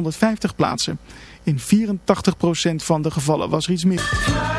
150 plaatsen. In 84% van de gevallen was er iets meer.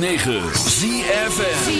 9. 106.9 ZFN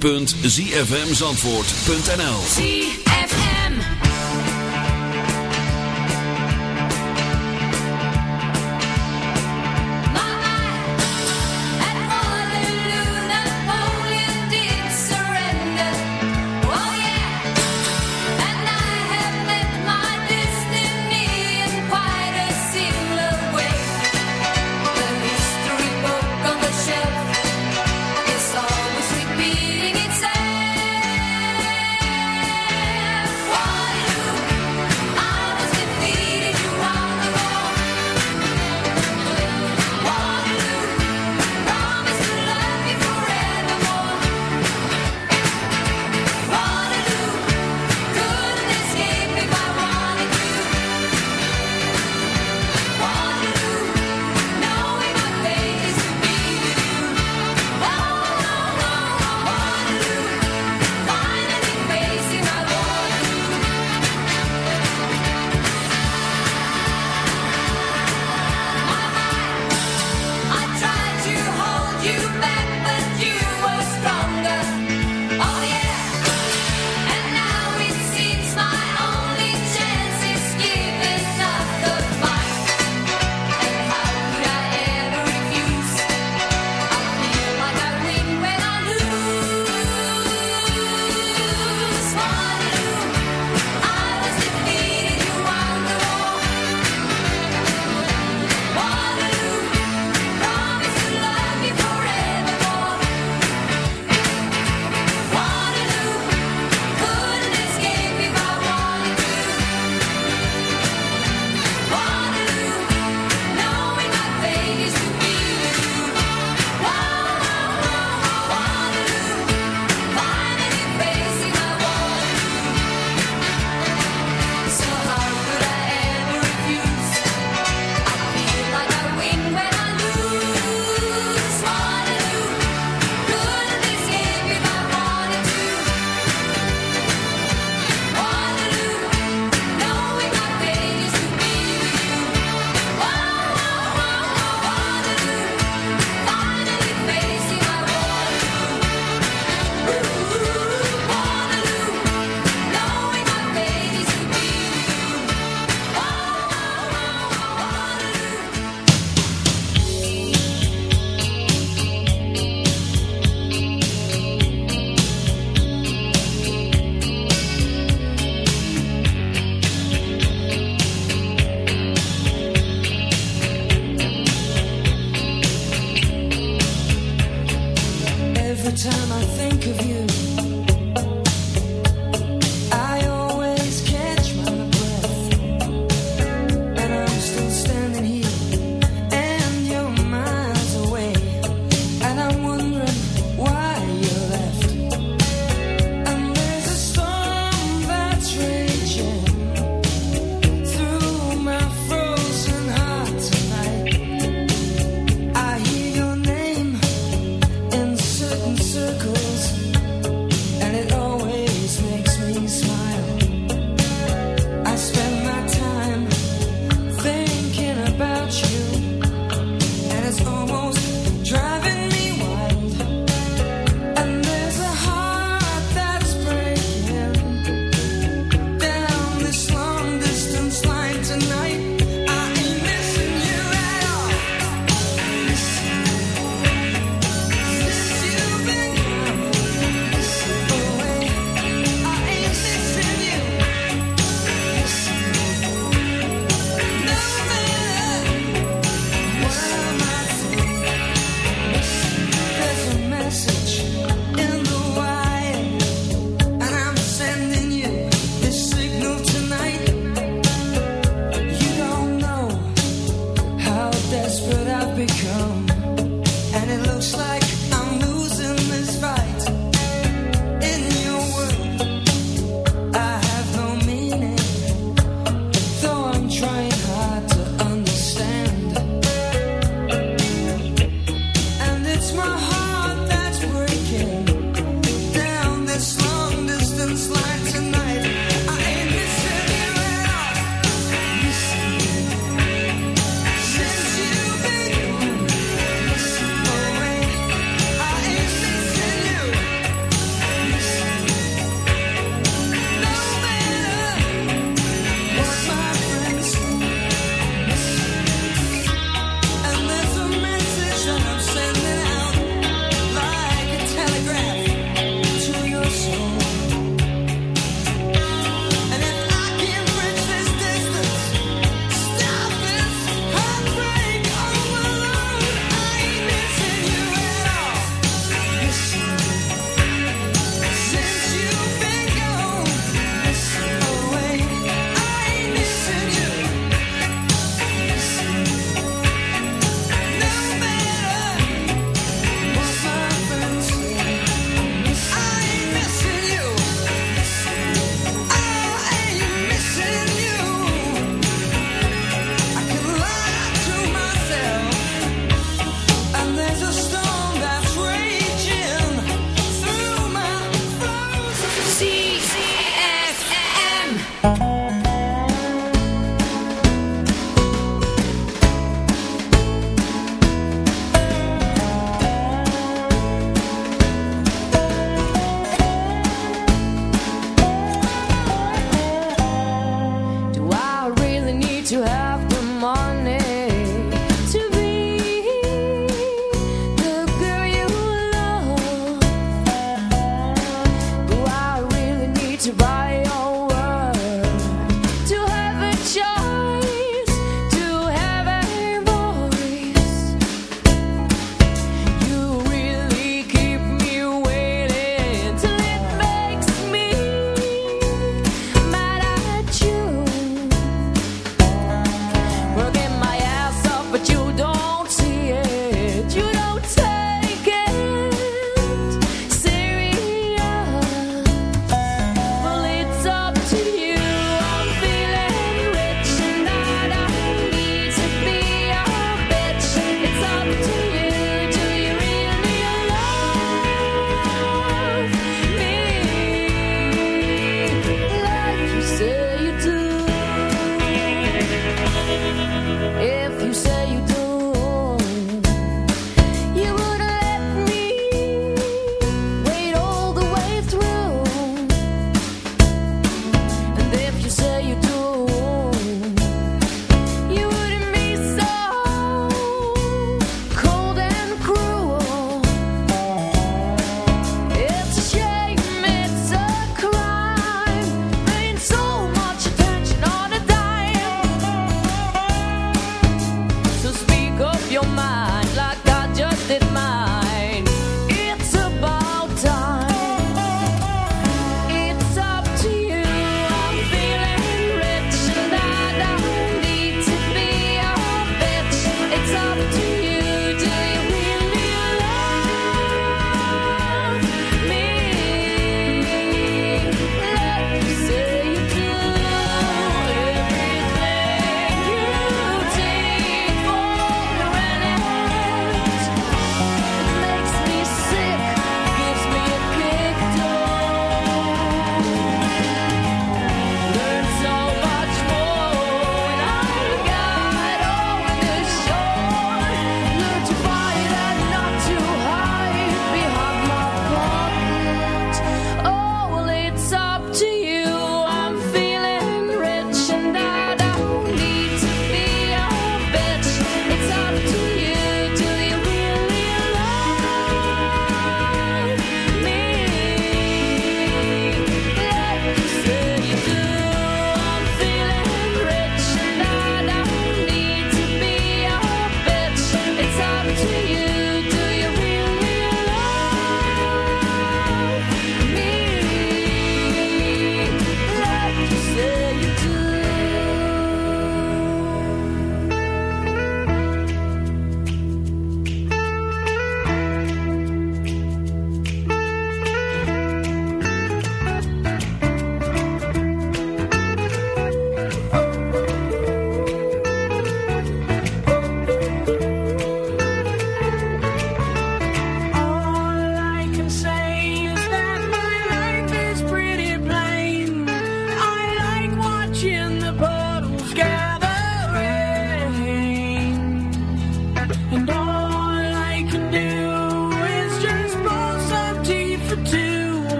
www.zfmzandvoort.nl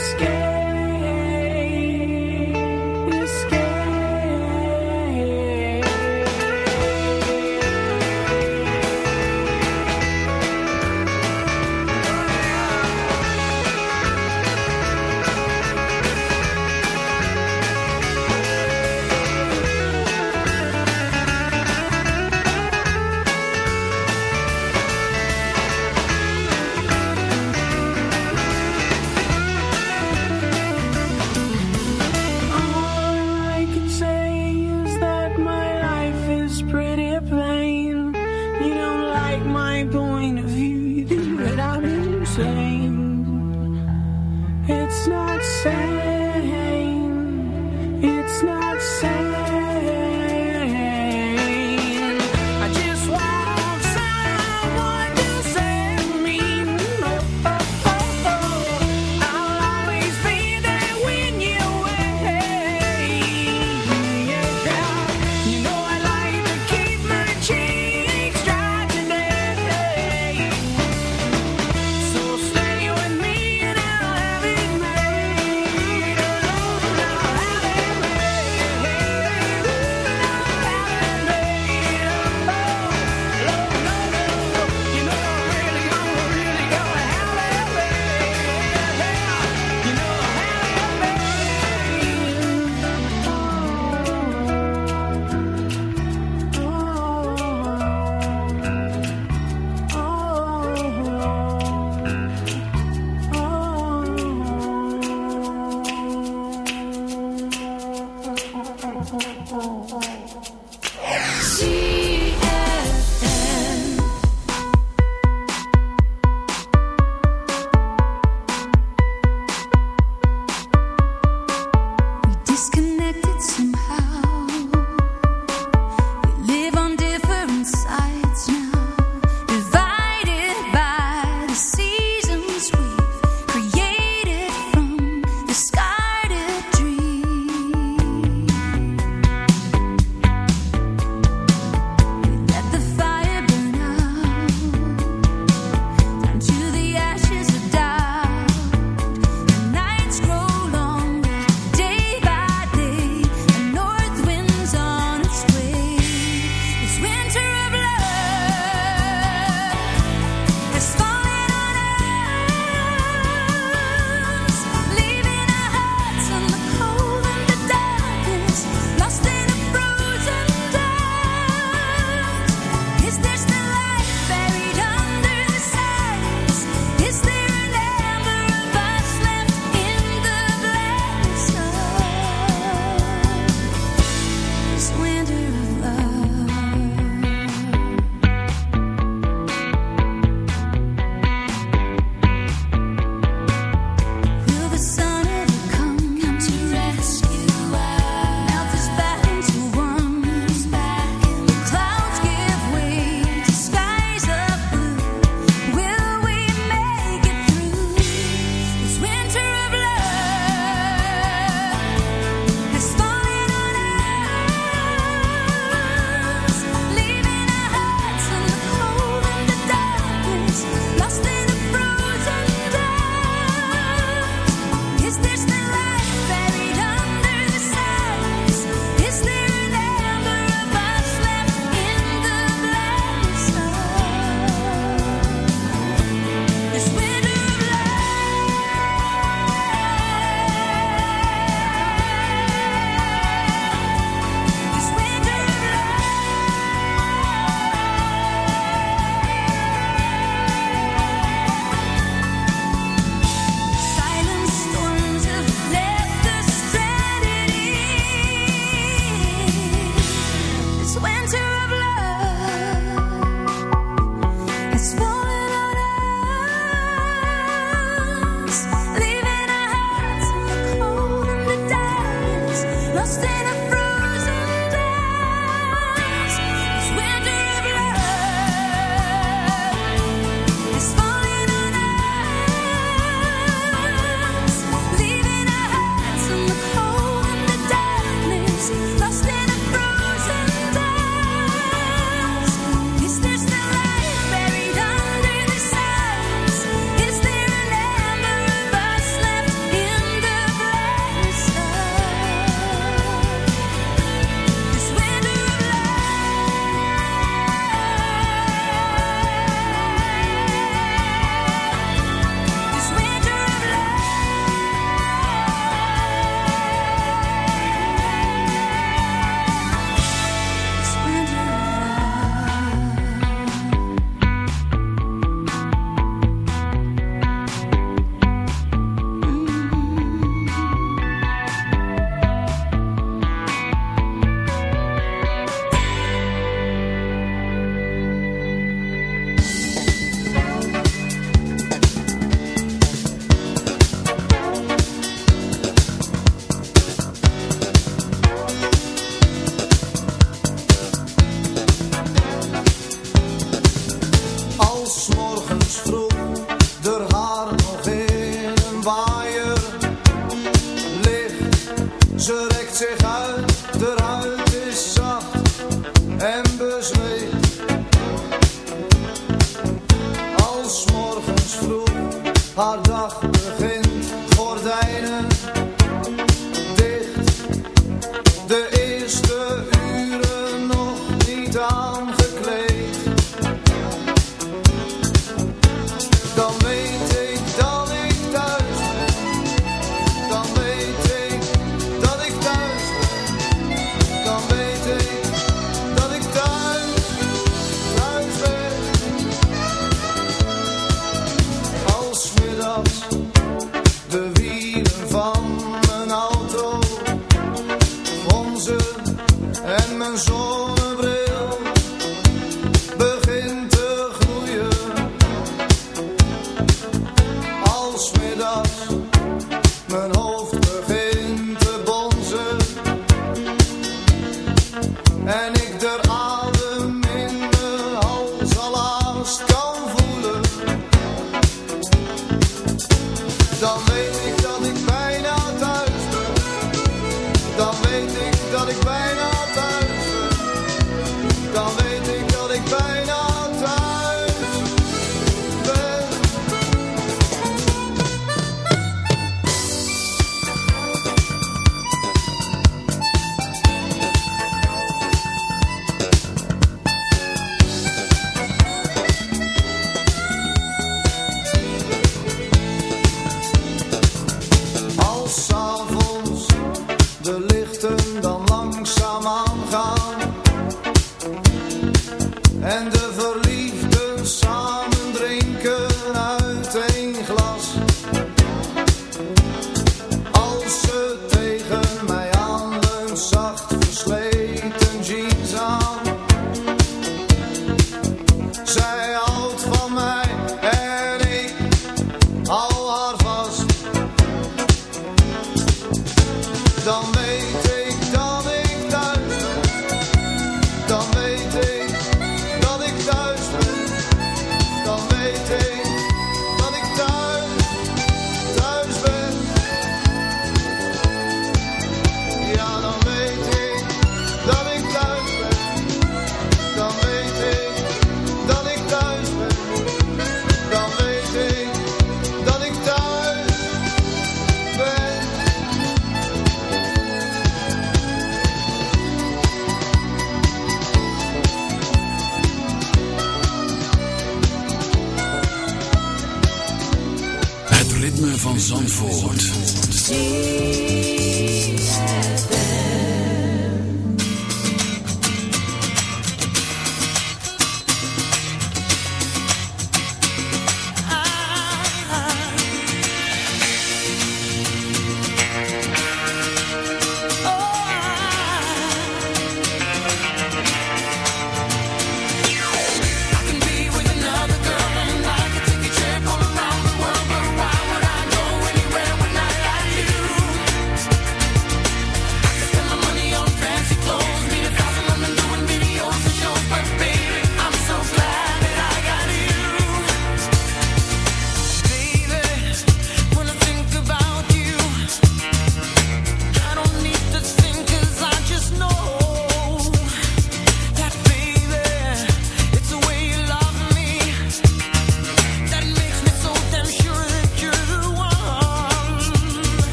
Skin.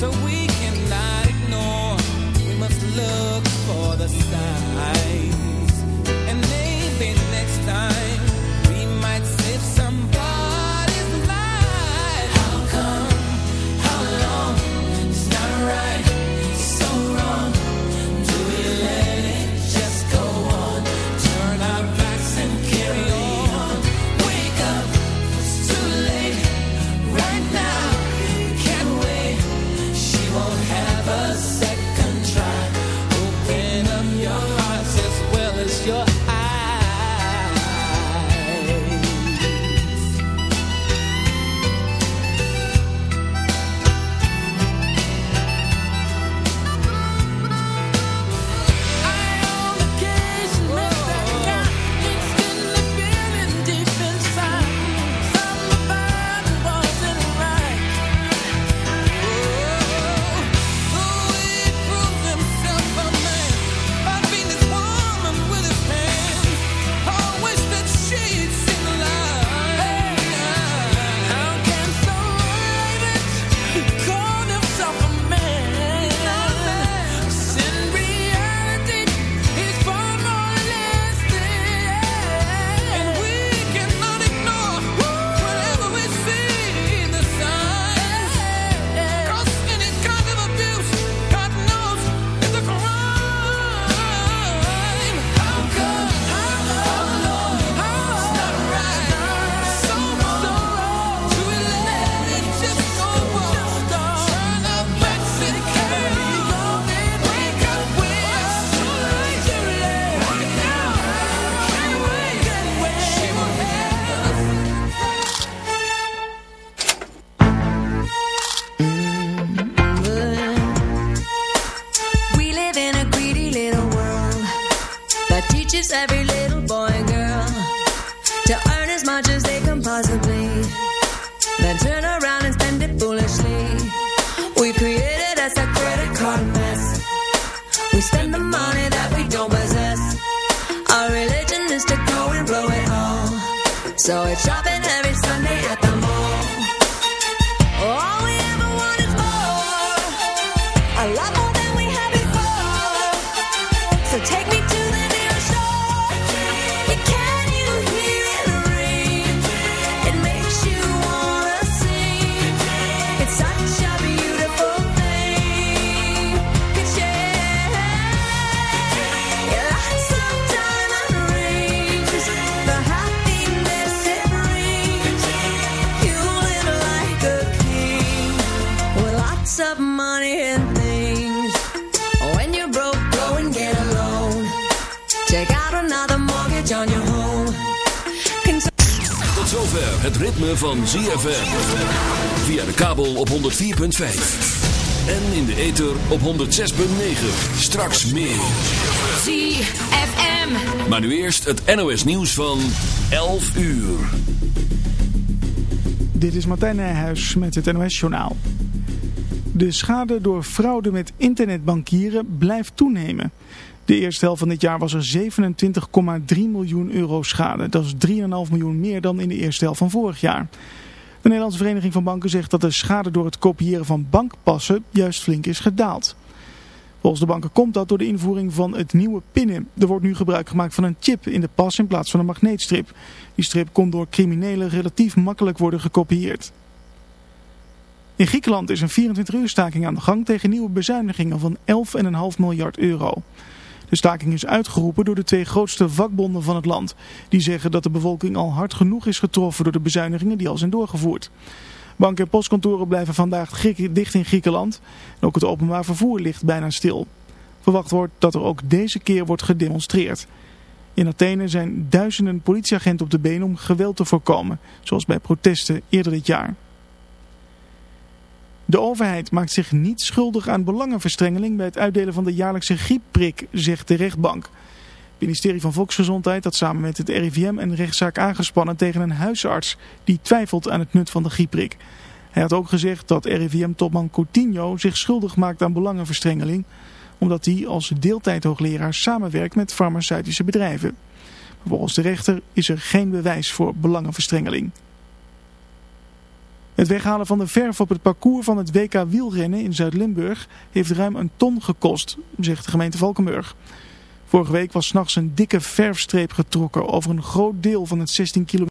So we 106.9. Straks meer. ZFM. Maar nu eerst het NOS nieuws van 11 uur. Dit is Martijn Nijhuis met het NOS-journaal. De schade door fraude met internetbankieren blijft toenemen. De eerste helft van dit jaar was er 27,3 miljoen euro schade. Dat is 3,5 miljoen meer dan in de eerste helft van vorig jaar. De Nederlandse Vereniging van Banken zegt dat de schade door het kopiëren van bankpassen juist flink is gedaald. Volgens de banken komt dat door de invoering van het nieuwe pinnen. Er wordt nu gebruik gemaakt van een chip in de pas in plaats van een magneetstrip. Die strip kon door criminelen relatief makkelijk worden gekopieerd. In Griekenland is een 24 uur staking aan de gang tegen nieuwe bezuinigingen van 11,5 miljard euro. De staking is uitgeroepen door de twee grootste vakbonden van het land. Die zeggen dat de bevolking al hard genoeg is getroffen door de bezuinigingen die al zijn doorgevoerd. Banken en postkantoren blijven vandaag dicht in Griekenland. En ook het openbaar vervoer ligt bijna stil. Verwacht wordt dat er ook deze keer wordt gedemonstreerd. In Athene zijn duizenden politieagenten op de been om geweld te voorkomen, zoals bij protesten eerder dit jaar. De overheid maakt zich niet schuldig aan belangenverstrengeling bij het uitdelen van de jaarlijkse griepprik, zegt de rechtbank. Het ministerie van Volksgezondheid had samen met het RIVM een rechtszaak aangespannen tegen een huisarts die twijfelt aan het nut van de griepprik. Hij had ook gezegd dat RIVM-topman Coutinho zich schuldig maakt aan belangenverstrengeling, omdat hij als deeltijdhoogleraar samenwerkt met farmaceutische bedrijven. Maar volgens de rechter is er geen bewijs voor belangenverstrengeling. Het weghalen van de verf op het parcours van het WK wielrennen in Zuid-Limburg heeft ruim een ton gekost, zegt de gemeente Valkenburg. Vorige week was s'nachts een dikke verfstreep getrokken over een groot deel van het 16 kilometer.